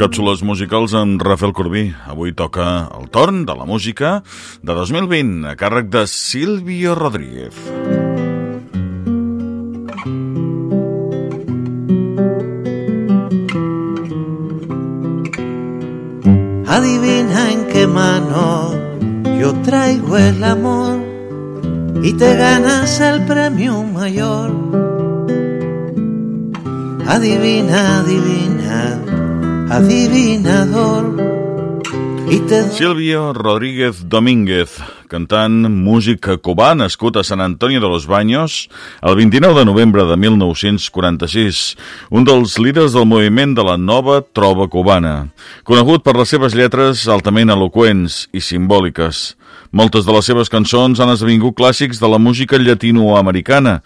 Càpsules musicals amb Rafael Corbí. Avui toca el torn de la música de 2020 a càrrec de Silvio Rodríguez. Adivina en qué mano yo traigo el amor y te ganas el premio mayor. Adivina, adivina, adivinador. Silvio Rodríguez Domínguez, cantant músic cubà nascut a Sant Antoni de los Baños el 29 de novembre de 1946, un dels líders del moviment de la nova trova cubana, conegut per les seves lletres altament eloqüents i simbòliques. Moltes de les seves cançons han esdevingut clàssics de la música llatinoamericana,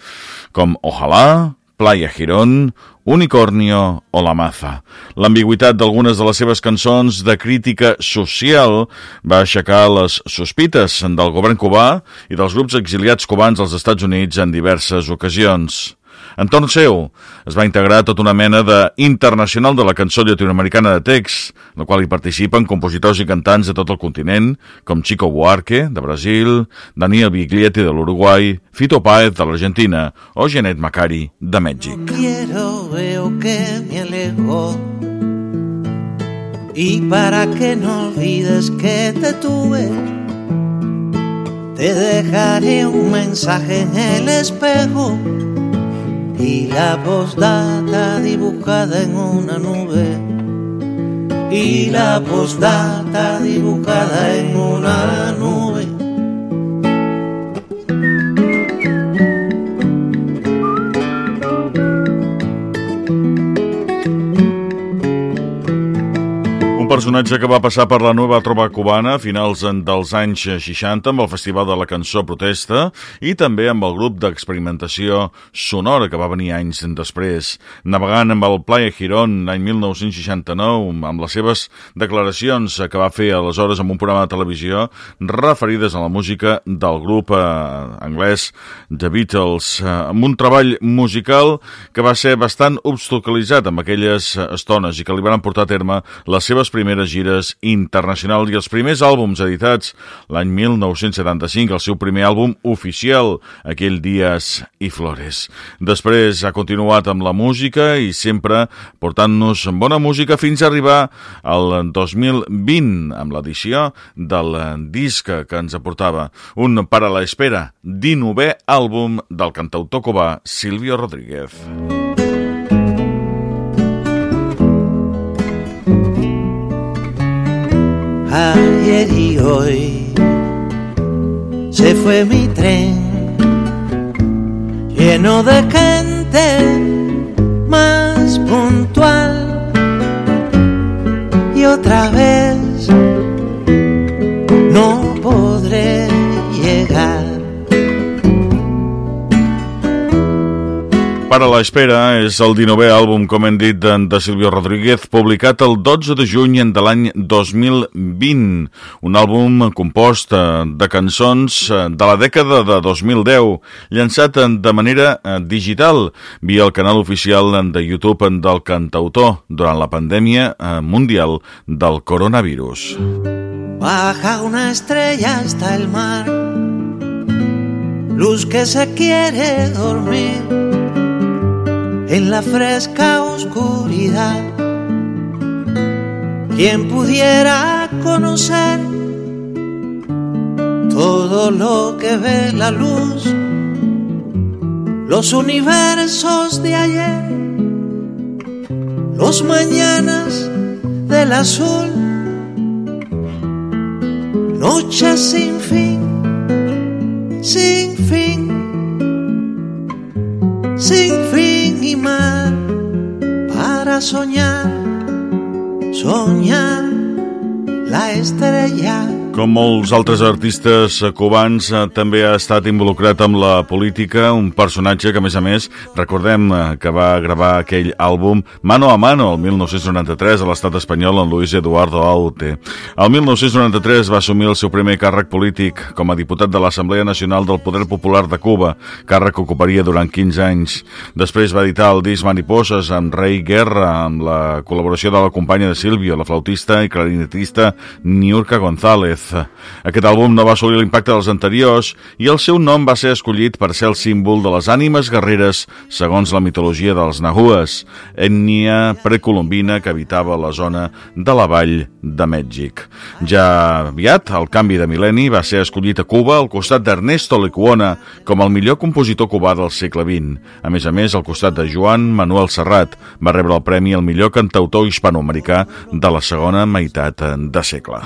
com Ojalá, Playa Girón, Unicornio o La Maza. L'ambigüitat d'algunes de les seves cançons de crítica social va aixecar les sospites del govern cubà i dels grups exiliats cubans als Estats Units en diverses ocasions. Entorn seu es va integrar tota una mena d'internacional de la cançó llatinoamericana de text, en la qual hi participen compositors i cantants de tot el continent, com Chico Buarque, de Brasil, Daniel Biglietti, de l'Uruguai, Fito Páez, de l'Argentina, o Janet Macari, de Mèxic. Quiero, veo que me alejo Y para que no olvides que te tuve, te dejaré un mensaje en el espejo y la postdata dibujada en una nube. Y la postdata dibujada en una nube personatge que va passar per la nova trova cubana a finals dels anys 60 amb el Festival de la Cançó Protesta i també amb el grup d'experimentació sonora que va venir anys després, navegant amb el Playa Girón l'any 1969 amb les seves declaracions que va fer aleshores en un programa de televisió referides a la música del grup eh, anglès The Beatles, eh, amb un treball musical que va ser bastant obstaculitzat amb aquelles estones i que li van portar a terme les seves primeres primeres gires internacionals i els primers àlbums editats l'any 1975, el seu primer àlbum oficial, aquell Dies i Flores. Després ha continuat amb la música i sempre portant-nos bona música fins a arribar al 2020 amb l'edició del disc que ens aportava un per a l'espera, 19è àlbum del cantautor cubà Silvio Rodríguez. Mm. Ayer y hoy. Se fue mi tren lleno de gente más puntual. Y otra vez Para la espera és el 19è àlbum, com hem dit, de Silvio Rodríguez, publicat el 12 de juny de l'any 2020. Un àlbum compost eh, de cançons eh, de la dècada de 2010, llançat de manera eh, digital via el canal oficial de YouTube del cantautor durant la pandèmia mundial del coronavirus. Baja una estrella hasta el mar, luz que se quiere dormir en la fresca oscuridad. Quien pudiera conocer todo lo que ve la luz, los universos de ayer, los mañanas del azul, noches sin fin, sin fin, sin fin soñar, soñar la estrella Com molts altres artistes cubans, eh, també ha estat involucrat amb la política, un personatge que, a més a més, recordem eh, que va gravar aquell àlbum Mano a Mano, el 1993, a l'estat espanyol, en Luis Eduardo Aute. El 1993 va assumir el seu primer càrrec polític com a diputat de l'Assemblea Nacional del Poder Popular de Cuba, càrrec que ocuparia durant 15 anys. Després va editar el disc Maniposes amb Rei Guerra, amb la col·laboració de la companya de Silvio, la flautista i clarinetista Niurka González. Aquest àlbum no va assolir l'impacte dels anteriors i el seu nom va ser escollit per ser el símbol de les ànimes guerreres segons la mitologia dels Nahues, ètnia precolombina que habitava la zona de la vall de Mèxic. Ja aviat, el canvi de mil·lenni va ser escollit a Cuba al costat d'Ernesto Lecuona com el millor compositor cubà del segle XX. A més a més, al costat de Joan Manuel Serrat, va rebre el premi al millor cantautor hispanoamericà de la segona meitat de segle.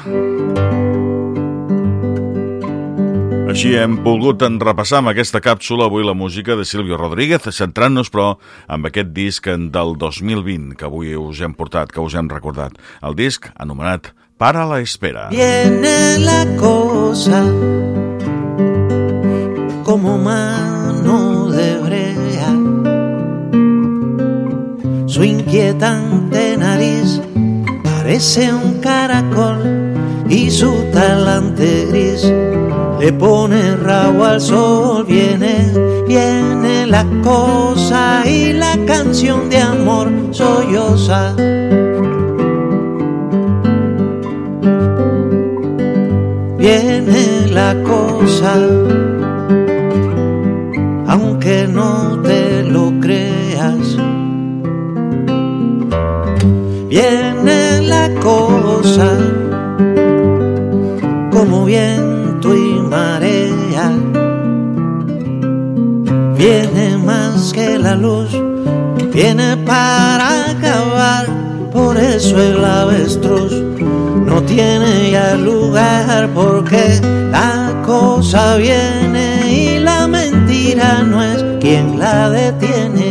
Així hem volgut repassar amb aquesta càpsula avui la música de Silvio Rodríguez, centrant-nos però amb aquest disc del 2020 que avui us hem portat, que us hem recordat. El disc anomenat Para la espera. Viene la cosa como mano de brea Su inquietante nariz parece un caracol y su talante gris le pone rabo al sol, viene, viene la cosa y la canción de amor solloza. Viene la cosa, aunque no te lo creas. Viene la cosa, como viento que la luz, viene para acabar. Por eso el avestruz no tiene ya lugar, porque la cosa viene y la mentira no es quien la detiene.